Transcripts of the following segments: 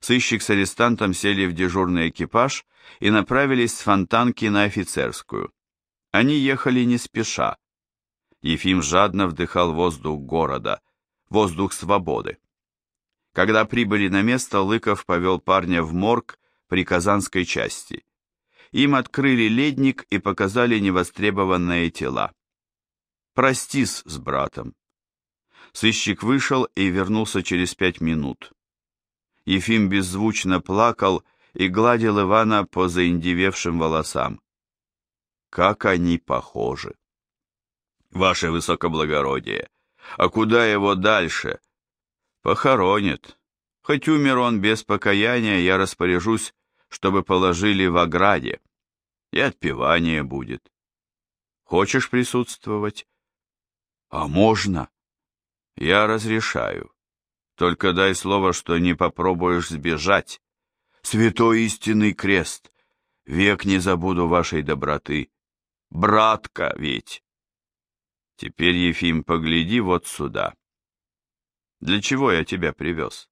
Сыщик с арестантом сели в дежурный экипаж и направились с фонтанки на офицерскую. Они ехали не спеша. Ефим жадно вдыхал воздух города, воздух свободы. Когда прибыли на место, Лыков повел парня в морг при Казанской части. Им открыли ледник и показали невостребованные тела. Простись с братом. Сыщик вышел и вернулся через пять минут. Ефим беззвучно плакал и гладил Ивана по заиндевевшим волосам. Как они похожи! Ваше высокоблагородие, а куда его дальше? Похоронят. Хоть умер он без покаяния, я распоряжусь, чтобы положили в ограде. И отпевание будет. Хочешь присутствовать? А можно? Я разрешаю. Только дай слово, что не попробуешь сбежать. Святой истинный крест, век не забуду вашей доброты. Братка ведь. Теперь, Ефим, погляди вот сюда. Для чего я тебя привез?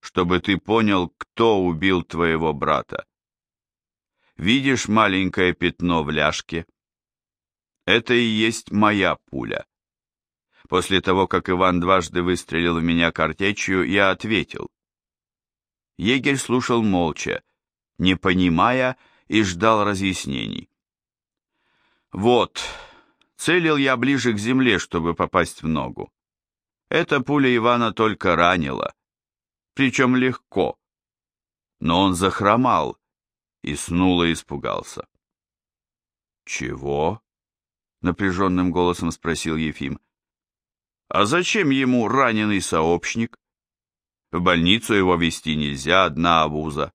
Чтобы ты понял, кто убил твоего брата. Видишь маленькое пятно в ляжке? Это и есть моя пуля. После того, как Иван дважды выстрелил в меня картечью, я ответил. Егерь слушал молча, не понимая, и ждал разъяснений. «Вот, целил я ближе к земле, чтобы попасть в ногу. Эта пуля Ивана только ранила, причем легко. Но он захромал и снуло испугался. «Чего?» — напряженным голосом спросил Ефим. А зачем ему раненый сообщник? В больницу его вести нельзя, одна обуза.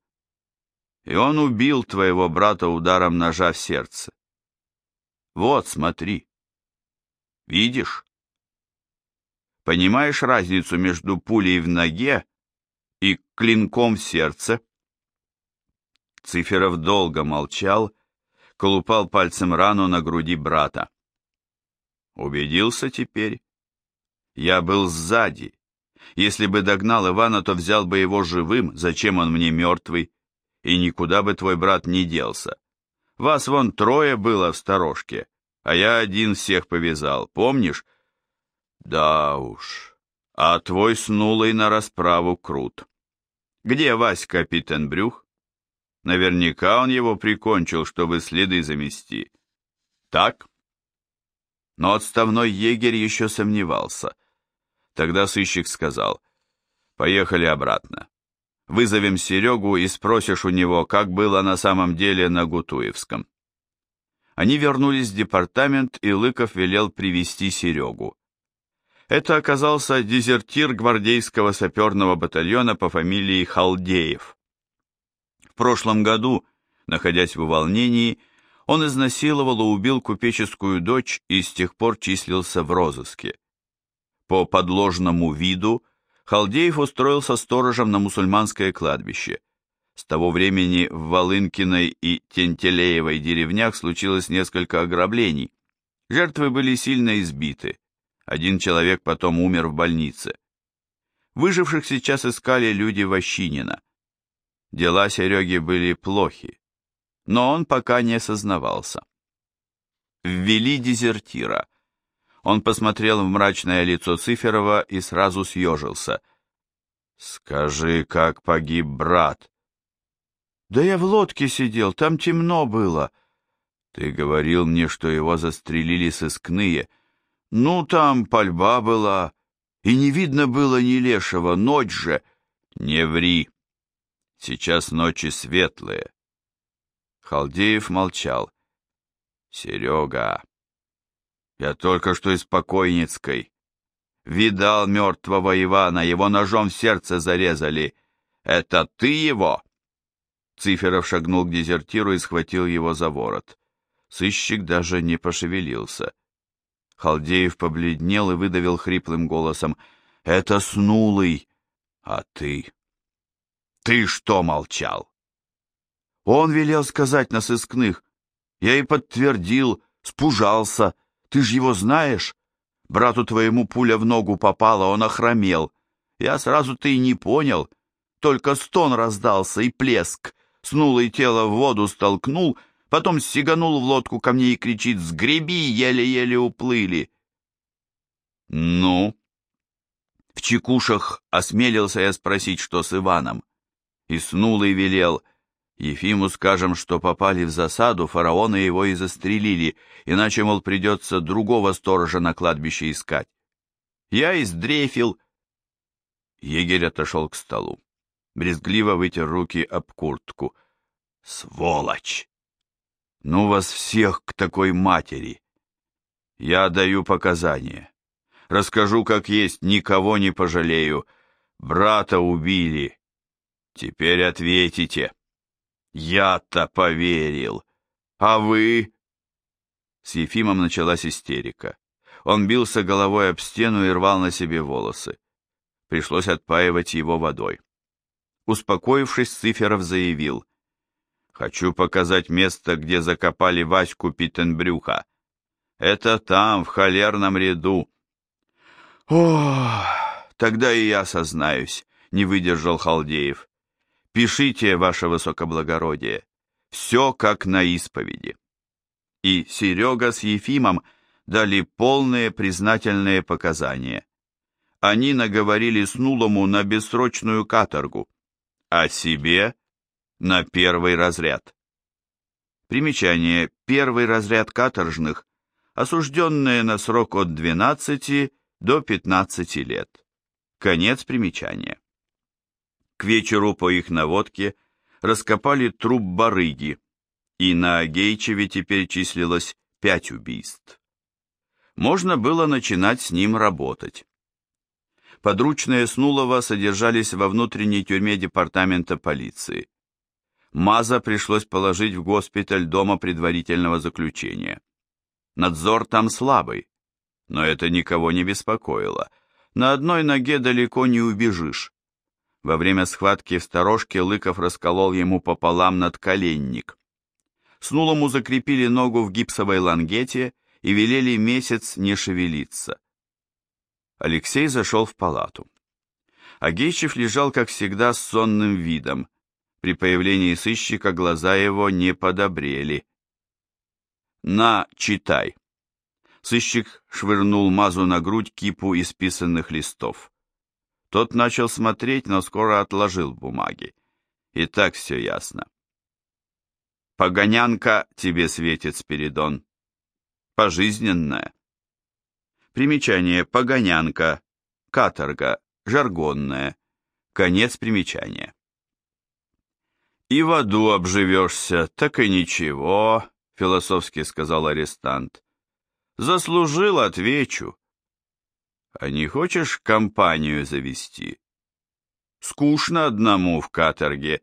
И он убил твоего брата ударом ножа в сердце. Вот, смотри. Видишь? Понимаешь разницу между пулей в ноге и клинком в сердце? Циферов долго молчал, колупал пальцем рану на груди брата. Убедился теперь? Я был сзади. Если бы догнал Ивана, то взял бы его живым, зачем он мне мертвый? И никуда бы твой брат не делся. Вас вон трое было в сторожке, а я один всех повязал, помнишь? Да уж, а твой снулый на расправу крут. Где Васька Питтенбрюх? Наверняка он его прикончил, чтобы следы замести. Так? Но отставной егерь еще сомневался — Тогда сыщик сказал, «Поехали обратно. Вызовем Серегу и спросишь у него, как было на самом деле на Гутуевском». Они вернулись в департамент, и Лыков велел привести Серегу. Это оказался дезертир гвардейского саперного батальона по фамилии Халдеев. В прошлом году, находясь в увольнении, он изнасиловал и убил купеческую дочь и с тех пор числился в розыске. По подложному виду Халдеев устроился сторожем на мусульманское кладбище. С того времени в Волынкиной и Тентелеевой деревнях случилось несколько ограблений. Жертвы были сильно избиты. Один человек потом умер в больнице. Выживших сейчас искали люди Ващинина. Дела Сереги были плохи, но он пока не осознавался. Ввели дезертира – он посмотрел в мрачное лицо Циферова и сразу съежился. «Скажи, как погиб брат?» «Да я в лодке сидел, там темно было». «Ты говорил мне, что его застрелили сыскные. Ну, там пальба была, и не видно было ни лешего, ночь же». «Не ври. Сейчас ночи светлые». Халдеев молчал. «Серега, я только что из покойницкой. Видал мертвого Ивана, его ножом в сердце зарезали. Это ты его?» Циферов шагнул к дезертиру и схватил его за ворот. Сыщик даже не пошевелился. Халдеев побледнел и выдавил хриплым голосом. «Это снулый, а ты...» «Ты что молчал?» «Он велел сказать на сыскных. Я и подтвердил, спужался». Ты ж его знаешь? Брату твоему пуля в ногу попала, он охромел. Я сразу-то и не понял. только стон раздался и плеск. Снулый тело в воду столкнул, потом сиганул в лодку ко мне и кричит «Сгреби!» еле-еле уплыли. «Ну?» В чекушах осмелился я спросить, что с Иваном. И снулый велел Ефиму скажем, что попали в засаду, фараоны его и застрелили, иначе, мол, придется другого сторожа на кладбище искать. Я издрефил. Егерь отошел к столу. Брезгливо вытер руки об куртку. Сволочь! Ну вас всех к такой матери! Я даю показания. Расскажу, как есть, никого не пожалею. Брата убили. Теперь ответите. Я-то поверил. А вы? С Ефимом началась истерика. Он бился головой об стену и рвал на себе волосы. Пришлось отпаивать его водой. Успокоившись, Циферов заявил. «Хочу показать место, где закопали Ваську Питтенбрюха. Это там, в холерном ряду». «О, тогда и я сознаюсь», — не выдержал Халдеев. Пишите, ваше высокоблагородие, все как на исповеди. И Серега с Ефимом дали полные признательные показания. Они наговорили Снулому на бессрочную каторгу, а себе на первый разряд. Примечание. Первый разряд каторжных, осужденные на срок от 12 до 15 лет. Конец примечания. К вечеру по их наводке раскопали труп барыги, и на Агейчеве теперь числилось пять убийств. Можно было начинать с ним работать. Подручные Снулова содержались во внутренней тюрьме департамента полиции. Маза пришлось положить в госпиталь дома предварительного заключения. Надзор там слабый, но это никого не беспокоило. На одной ноге далеко не убежишь. Во время схватки в сторожке Лыков расколол ему пополам надколенник. Снулому закрепили ногу в гипсовой лангете и велели месяц не шевелиться. Алексей зашел в палату. Агейчев лежал, как всегда, с сонным видом. При появлении сыщика глаза его не подобрели. «На, читай!» Сыщик швырнул Мазу на грудь кипу исписанных листов. Тот начал смотреть, но скоро отложил бумаги. И так все ясно. Погонянка тебе светит, Спиридон. Пожизненная. Примечание. Погонянка. Каторга. Жаргонная. Конец примечания. И в аду обживешься, так и ничего, философски сказал арестант. Заслужил, отвечу. А не хочешь компанию завести? Скучно одному в каторге.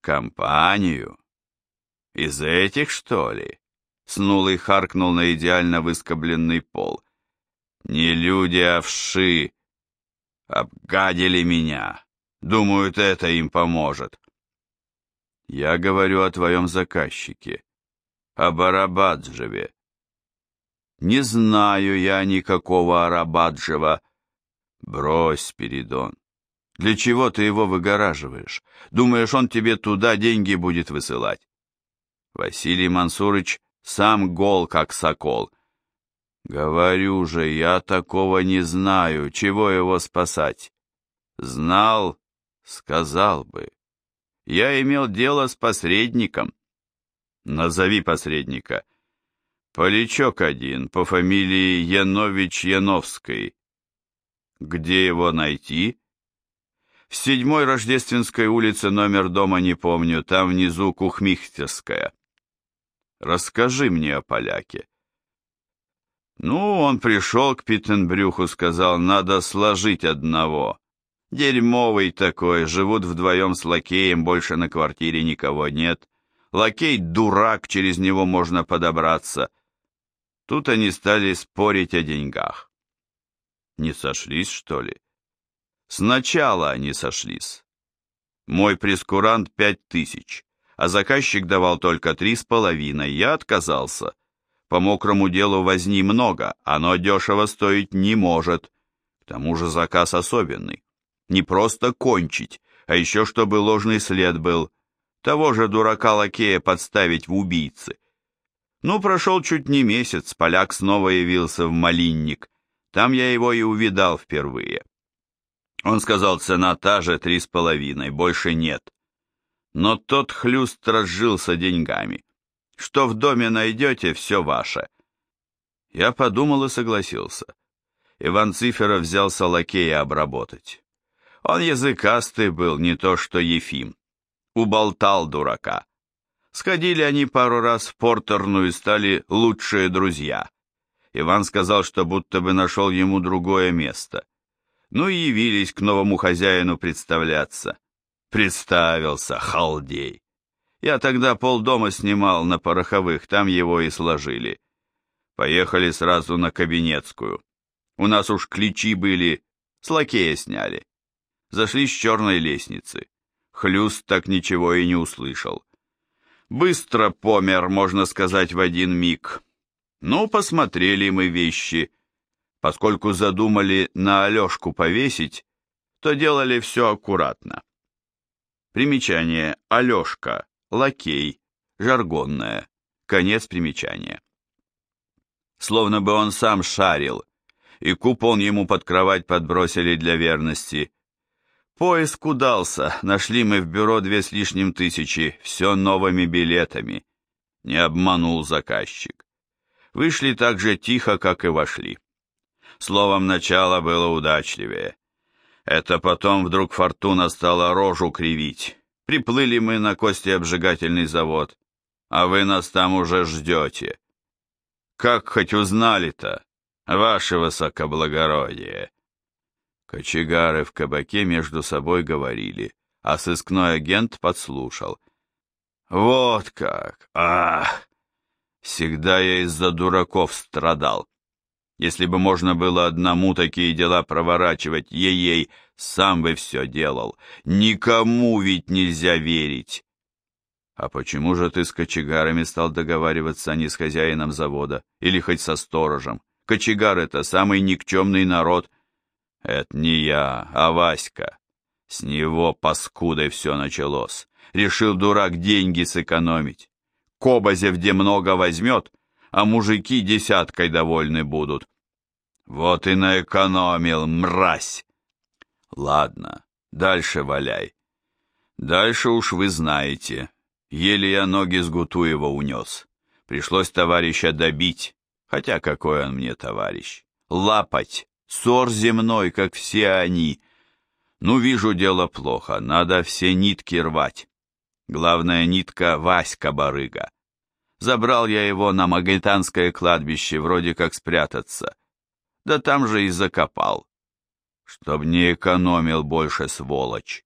Компанию? Из этих, что ли? Снулый харкнул на идеально выскобленный пол. Не люди, а вши. Обгадили меня. Думают, это им поможет. Я говорю о твоем заказчике, о Барабаджеве. Не знаю я никакого Арабаджева. Брось, Спиридон. Для чего ты его выгораживаешь? Думаешь, он тебе туда деньги будет высылать? Василий Мансурыч сам гол, как сокол. Говорю же, я такого не знаю. Чего его спасать? Знал, сказал бы. Я имел дело с посредником. Назови посредника. — Полячок один, по фамилии Янович-Яновской. Где его найти? В седьмой Рождественской улице номер дома не помню, там внизу Кухмихтерская. Расскажи мне о поляке. Ну, он пришел к Питтенбрюху, сказал, надо сложить одного. Дерьмовый такой, живут вдвоем с лакеем, больше на квартире никого нет. Лакей дурак, через него можно подобраться. Тут они стали спорить о деньгах. Не сошлись, что ли? Сначала они сошлись. Мой прескурант пять тысяч, а заказчик давал только три с половиной. Я отказался. По мокрому делу возни много, оно дешево стоить не может. К тому же заказ особенный. Не просто кончить, а еще чтобы ложный след был. Того же дурака-лакея подставить в убийцы. Ну, прошел чуть не месяц, поляк снова явился в Малинник. Там я его и увидал впервые. Он сказал, цена та же три с половиной, больше нет. Но тот хлюст разжился деньгами. Что в доме найдете, все ваше. Я подумал и согласился. Иван Циферов взялся лакея обработать. Он языкастый был, не то что Ефим. Уболтал дурака. Сходили они пару раз в портерную и стали лучшие друзья. Иван сказал, что будто бы нашел ему другое место. Ну и явились к новому хозяину представляться. Представился, халдей. Я тогда полдома снимал на пороховых, там его и сложили. Поехали сразу на Кабинетскую. У нас уж ключи были, с лакея сняли. Зашли с черной лестницы. Хлюст так ничего и не услышал. Быстро помер, можно сказать, в один миг. Ну, посмотрели мы вещи. Поскольку задумали на Алешку повесить, то делали все аккуратно. Примечание Алешка, лакей, жаргонное, конец примечания. Словно бы он сам шарил, и купон ему под кровать подбросили для верности, Поиск удался, нашли мы в бюро две с лишним тысячи, все новыми билетами. Не обманул заказчик. Вышли так же тихо, как и вошли. Словом, начало было удачливее. Это потом вдруг фортуна стала рожу кривить. Приплыли мы на кости-обжигательный завод, а вы нас там уже ждете. Как хоть узнали-то, ваше высокоблагородие? Кочегары в кабаке между собой говорили, а сыскной агент подслушал. «Вот как! Ах! Всегда я из-за дураков страдал. Если бы можно было одному такие дела проворачивать, ей-ей, сам бы все делал. Никому ведь нельзя верить!» «А почему же ты с кочегарами стал договариваться, а не с хозяином завода? Или хоть со сторожем? Кочегар — это самый никчемный народ, это не я, а Васька. С него паскудой все началось. Решил дурак деньги сэкономить. Кобазев где много возьмет, а мужики десяткой довольны будут. Вот и наэкономил, мразь. Ладно, дальше валяй. Дальше уж вы знаете. Еле я ноги с Гутуева унес. Пришлось товарища добить, хотя какой он мне товарищ. Лапать, ссор земной, как все они. Ну, вижу, дело плохо, надо все нитки рвать. Главная нитка — Васька Барыга. Забрал я его на Магальтанское кладбище, вроде как спрятаться. Да там же и закопал. Чтоб не экономил больше, сволочь.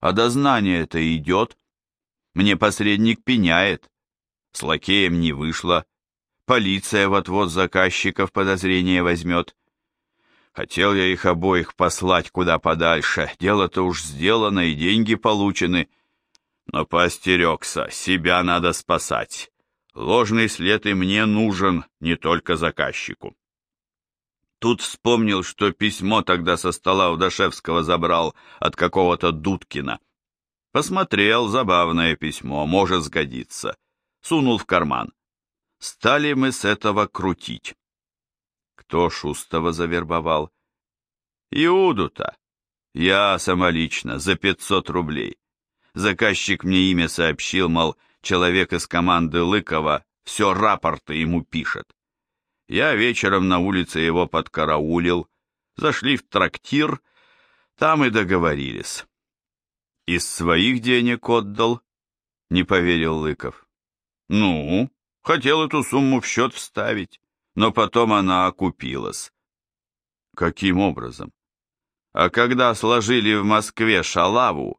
А дознание-то идет. Мне посредник пеняет. С лакеем не вышло. Полиция вот-вот заказчиков подозрение возьмет. Хотел я их обоих послать куда подальше, дело-то уж сделано и деньги получены. Но поостерегся, себя надо спасать. Ложный след и мне нужен, не только заказчику. Тут вспомнил, что письмо тогда со стола у Дашевского забрал от какого-то Дудкина. Посмотрел, забавное письмо, может сгодиться. Сунул в карман. Стали мы с этого крутить. Кто Шустова завербовал? Иуду-то. Я самолично, за пятьсот рублей. Заказчик мне имя сообщил, мол, человек из команды Лыкова все рапорты ему пишет. Я вечером на улице его подкараулил, зашли в трактир, там и договорились. Из своих денег отдал, не поверил Лыков. Ну, хотел эту сумму в счет вставить но потом она окупилась. Каким образом? А когда сложили в Москве шалаву,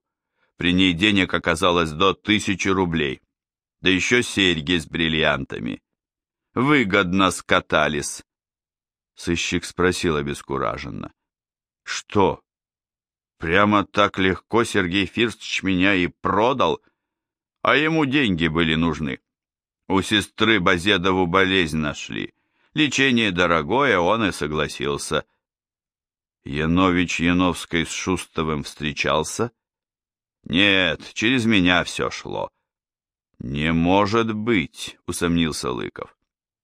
при ней денег оказалось до тысячи рублей, да еще серьги с бриллиантами. Выгодно скатались. Сыщик спросил обескураженно. Что? Прямо так легко Сергей Фирстович меня и продал? А ему деньги были нужны. У сестры Базедову болезнь нашли. Лечение дорогое, он и согласился. Янович Яновской с Шустовым встречался? Нет, через меня все шло. Не может быть, усомнился Лыков.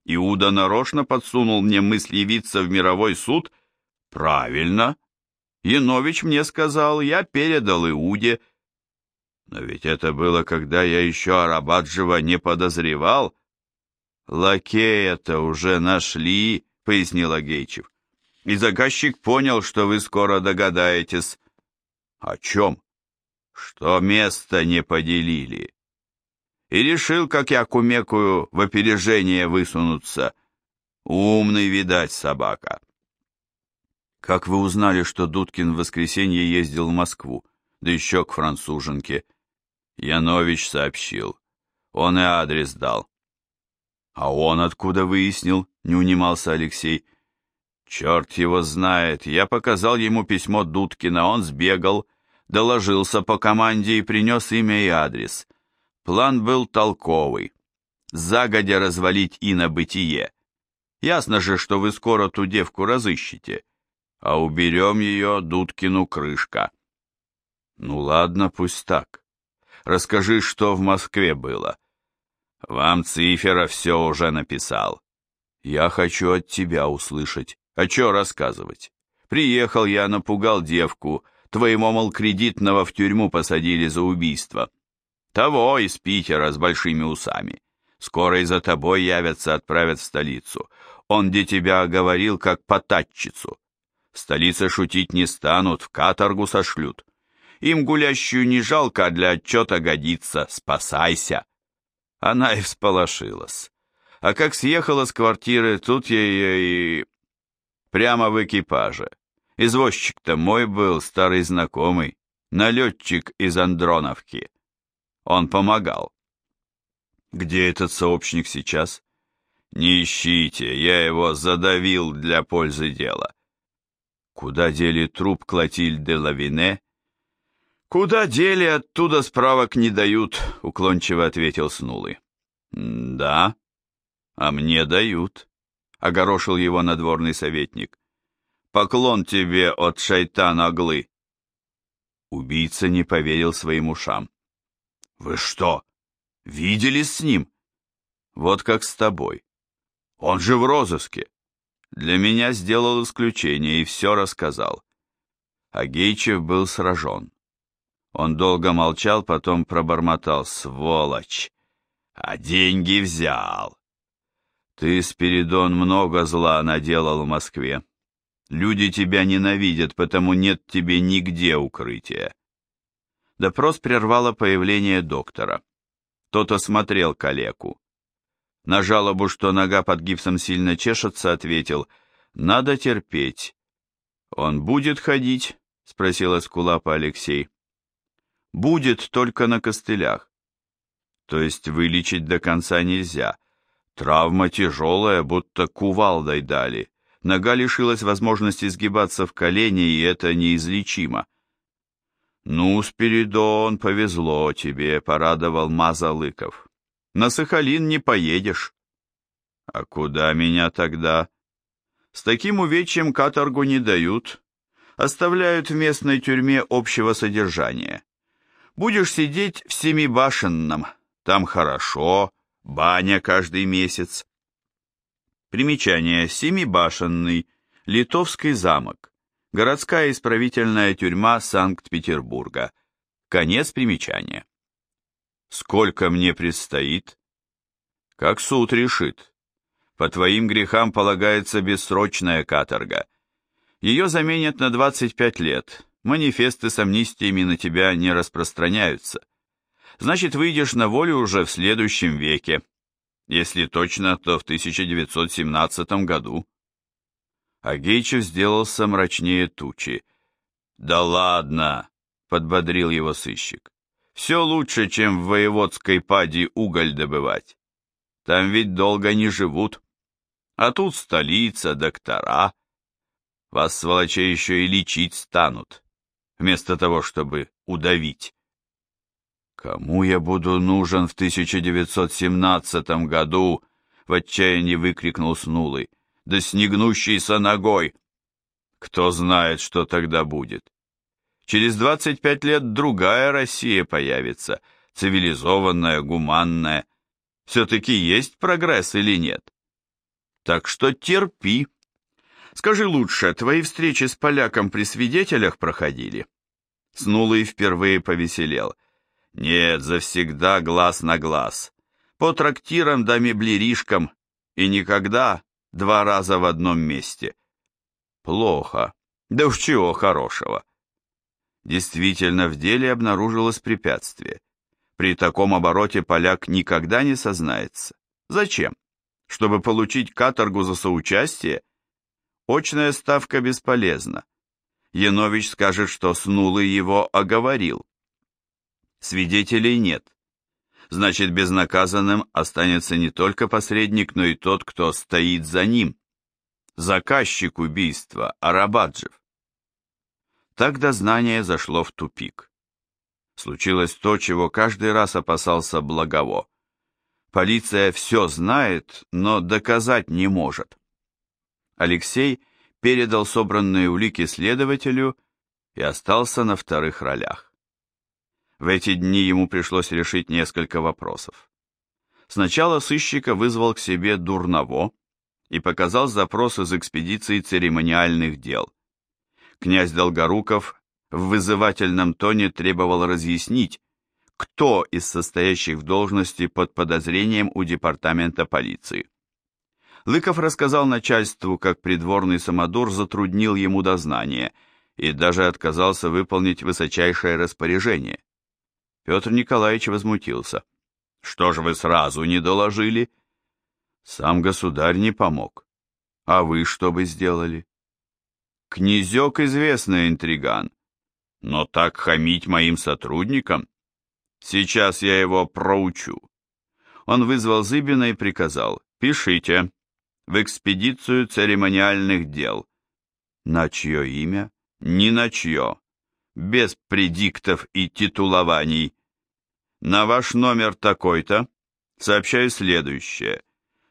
Иуда нарочно подсунул мне мысль явиться в мировой суд? Правильно. Янович мне сказал, я передал Иуде. Но ведь это было, когда я еще Арабаджева не подозревал. Лакея-то уже нашли, пояснил Агейчев. И заказчик понял, что вы скоро догадаетесь. О чем? Что место не поделили. И решил, как я кумекую, в опережение высунуться. Умный, видать, собака. Как вы узнали, что Дудкин в воскресенье ездил в Москву, да еще к француженке? Янович сообщил. Он и адрес дал. А он откуда выяснил? Не унимался Алексей. Черт его знает. Я показал ему письмо Дудкина, он сбегал, доложился по команде и принес имя и адрес. План был толковый. Загодя развалить и на бытие. Ясно же, что вы скоро ту девку разыщете а уберем ее Дудкину крышка. Ну ладно, пусть так. Расскажи, что в Москве было. Вам Цифера все уже написал. Я хочу от тебя услышать. А что рассказывать? Приехал я, напугал девку. Твоему, мол, кредитного в тюрьму посадили за убийство. Того из Питера с большими усами. Скоро и за тобой явятся, отправят в столицу. Он где тебя говорил, как потатчицу. В столице шутить не станут, в каторгу сошлют. Им гулящую не жалко, а для отчета годится. Спасайся. Она и всполошилась. А как съехала с квартиры, тут я ее и... Прямо в экипаже. Извозчик-то мой был, старый знакомый, налетчик из Андроновки. Он помогал. Где этот сообщник сейчас? Не ищите, я его задавил для пользы дела. Куда дели труп Клотильды Лавине? Куда дели, оттуда справок не дают, уклончиво ответил Снулый. Да, а мне дают, огорошил его надворный советник. Поклон тебе от шайтана Глы. Убийца не поверил своим ушам. Вы что, виделись с ним? Вот как с тобой. Он же в розыске. Для меня сделал исключение и все рассказал. Агейчев был сражен. Он долго молчал, потом пробормотал «Сволочь! А деньги взял!» «Ты, Спиридон, много зла наделал в Москве. Люди тебя ненавидят, потому нет тебе нигде укрытия». Допрос прервало появление доктора. Тот осмотрел калеку. На жалобу, что нога под гипсом сильно чешется, ответил, «Надо терпеть». «Он будет ходить?» — спросил Эскулапа Алексей. «Будет только на костылях. То есть вылечить до конца нельзя. Травма тяжелая, будто кувалдой дали. Нога лишилась возможности сгибаться в колени, и это неизлечимо. «Ну, Спиридон, повезло тебе», — порадовал Маза Лыков. На Сахалин не поедешь. А куда меня тогда? С таким увечьем каторгу не дают. Оставляют в местной тюрьме общего содержания. Будешь сидеть в Семибашенном. Там хорошо, баня каждый месяц. Примечание. Семибашенный. Литовский замок. Городская исправительная тюрьма Санкт-Петербурга. Конец примечания. Сколько мне предстоит? Как суд решит. По твоим грехам полагается бессрочная каторга. Ее заменят на 25 лет. Манифесты с амнистиями на тебя не распространяются. Значит, выйдешь на волю уже в следующем веке. Если точно, то в 1917 году. Агейчев сделался мрачнее тучи. «Да ладно!» — подбодрил его сыщик. Все лучше, чем в воеводской паде уголь добывать. Там ведь долго не живут. А тут столица, доктора. Вас, сволочей, еще и лечить станут, вместо того, чтобы удавить. Кому я буду нужен в 1917 году? В отчаянии выкрикнул Снулый. Да с негнущейся ногой. Кто знает, что тогда будет. Через 25 лет другая Россия появится, цивилизованная, гуманная. Все-таки есть прогресс или нет? Так что терпи. Скажи лучше, твои встречи с поляком при свидетелях проходили? Снулый впервые повеселел. Нет, завсегда глаз на глаз. По трактирам да меблеришкам, и никогда два раза в одном месте. Плохо. Да уж чего хорошего. Действительно, в деле обнаружилось препятствие. При таком обороте поляк никогда не сознается. Зачем? Чтобы получить каторгу за соучастие? Очная ставка бесполезна. Янович скажет, что Снулый его оговорил. Свидетелей нет. Значит, безнаказанным останется не только посредник, но и тот, кто стоит за ним. Заказчик убийства, Арабаджев. Так дознание зашло в тупик. Случилось то, чего каждый раз опасался Благово. Полиция все знает, но доказать не может. Алексей передал собранные улики следователю и остался на вторых ролях. В эти дни ему пришлось решить несколько вопросов. Сначала сыщика вызвал к себе Дурново и показал запрос из экспедиции церемониальных дел. Князь Долгоруков в вызывательном тоне требовал разъяснить, кто из состоящих в должности под подозрением у департамента полиции. Лыков рассказал начальству, как придворный самодур затруднил ему дознание и даже отказался выполнить высочайшее распоряжение. Петр Николаевич возмутился. «Что же вы сразу не доложили?» «Сам государь не помог. А вы что бы сделали?» «Князек известный интриган. Но так хамить моим сотрудникам? Сейчас я его проучу». Он вызвал Зыбина и приказал. «Пишите в экспедицию церемониальных дел. На чье имя? Ни на чье. Без предиктов и титулований. На ваш номер такой-то сообщаю следующее.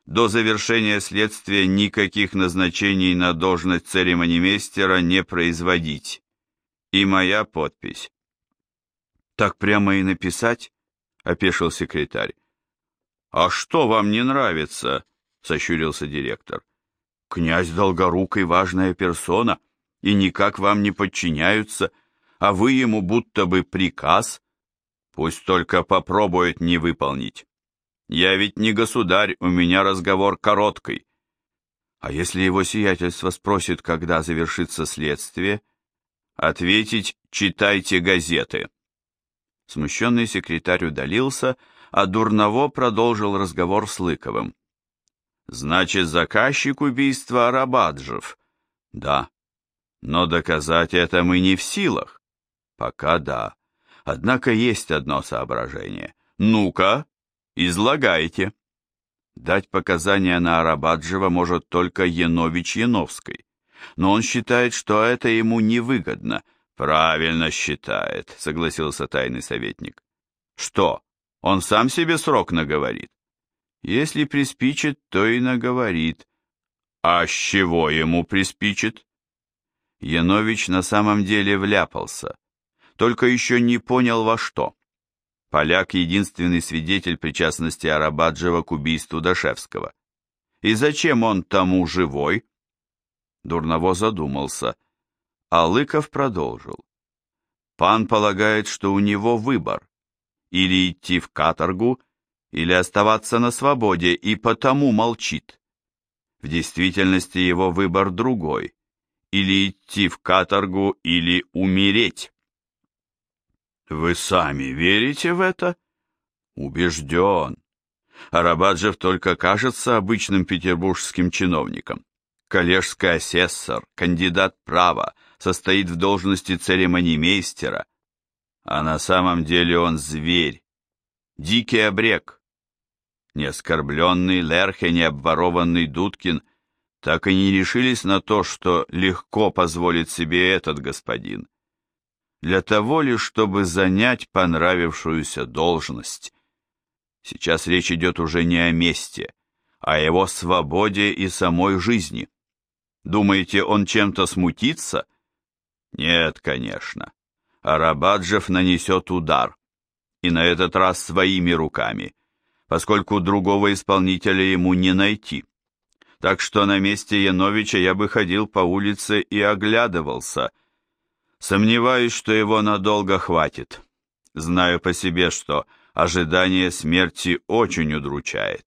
До завершения следствия никаких назначений на должность церемонимейстера не производить. И моя подпись. Так прямо и написать? Опешил секретарь. А что вам не нравится? — сощурился директор. «Князь Долгорукий важная персона, и никак вам не подчиняются, а вы ему будто бы приказ. Пусть только попробует не выполнить. Я ведь не государь, у меня разговор короткий. А если его сиятельство спросит, когда завершится следствие, ответить «читайте газеты». Смущенный секретарь удалился, а Дурново продолжил разговор с Лыковым. Значит, заказчик убийства Арабаджев. Да. Но доказать это мы не в силах. Пока да. Однако есть одно соображение. Ну-ка, излагайте. Дать показания на Арабаджева может только Янович Яновской. Но он считает, что это ему невыгодно. Правильно считает, согласился тайный советник. Что, он сам себе срок наговорит? Если приспичит, то и наговорит. А с чего ему приспичит? Янович на самом деле вляпался, только еще не понял во что. Поляк — единственный свидетель причастности Арабаджева к убийству Дашевского. И зачем он тому живой? Дурново задумался, а Лыков продолжил. Пан полагает, что у него выбор. Или идти в каторгу, или оставаться на свободе, и потому молчит. В действительности его выбор другой – или идти в каторгу, или умереть. Вы сами верите в это? Убежден. Арабаджев только кажется обычным петербургским чиновником. Коллежский асессор, кандидат права, состоит в должности церемонимейстера, а на самом деле он зверь, дикий обрек, ни оскорбленный Лерхе, ни обворованный Дудкин так и не решились на то, что легко позволит себе этот господин. Для того ли, чтобы занять понравившуюся должность. Сейчас речь идет уже не о месте, а о его свободе и самой жизни. Думаете, он чем-то смутится? Нет, конечно. Арабаджев нанесет удар. И на этот раз своими руками, поскольку другого исполнителя ему не найти. Так что на месте Яновича я бы ходил по улице и оглядывался. Сомневаюсь, что его надолго хватит. Знаю по себе, что ожидание смерти очень удручает.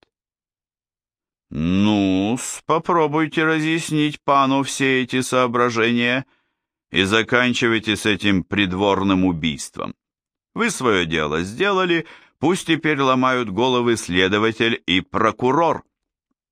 ну попробуйте разъяснить пану все эти соображения и заканчивайте с этим придворным убийством. Вы свое дело сделали, пусть теперь ломают головы следователь и прокурор.